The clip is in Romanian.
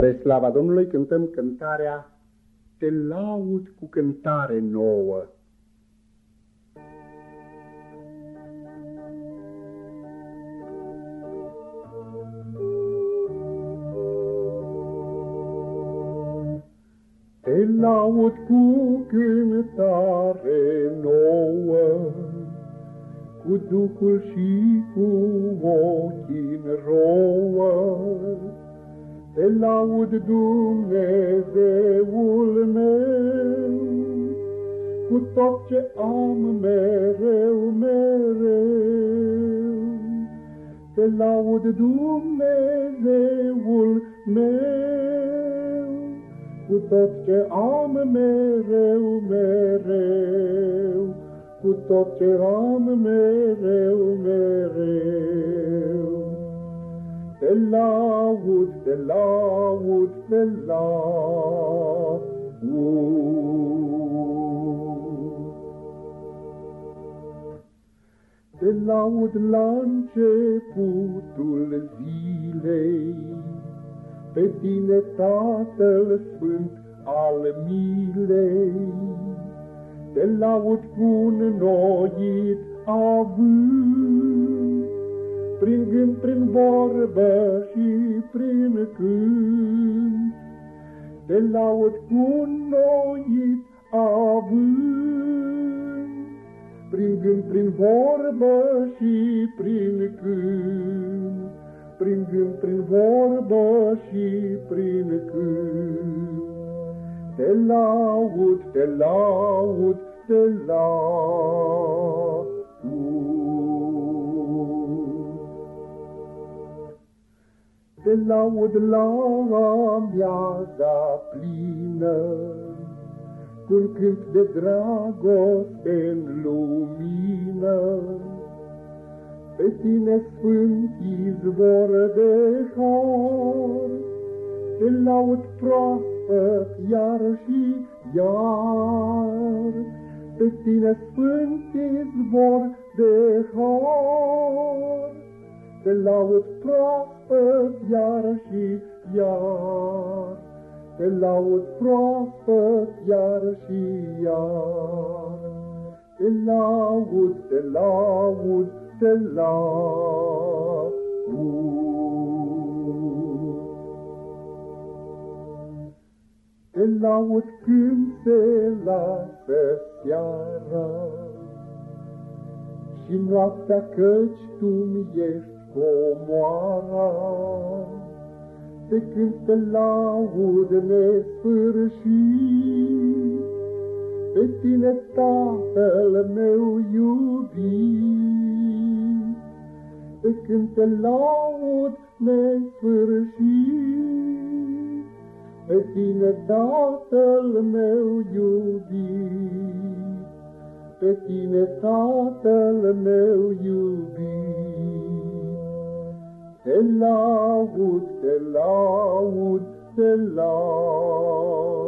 Spre slava Domnului cântăm cântarea Te laud cu cântare nouă. Te laud cu cântare nouă, Cu Duhul și cu ochii în rouă, te laud Dumnezeul meu, Cu tot ce am mereu, mereu. Te laud Dumnezeul meu, Cu tot ce am mereu, mereu. Cu tot ce am mereu, mereu. Te laud, te laud, te laud. Te laud la începutul zilei, Pe tine, Tatăl Sfânt al milei, Te laud cu un noit avânt, prin gând, prin vorbă și prin cânt. Te laud cu noit avânt, prin gând, prin vorbă și prin cânt. Prin gând, prin vorbă și prin cânt. Te laud, te laud, te laud. Te laud la amiaza plină, Cu-un cânt de dragoste în lumină. Pe tine, Sfânt izvor de har, Te laud proaspăt iar și iar. Pe tine, Sfânt izvor de har, Te laud proaspăt proaspăt iar și iar. Te laud proaspăt iar și iar. Te laud, te laud, te laud. Te laud când se lasă seara și noaptea căci tu mi ești comoara, de când te laud nesfârșit. Pe tine, Tatăl meu iubit, pe când te laud nesfârșit. Pe tine, Tatăl meu iubit, pe tine, Tatăl meu iubit. Te laud, te laud, te laud.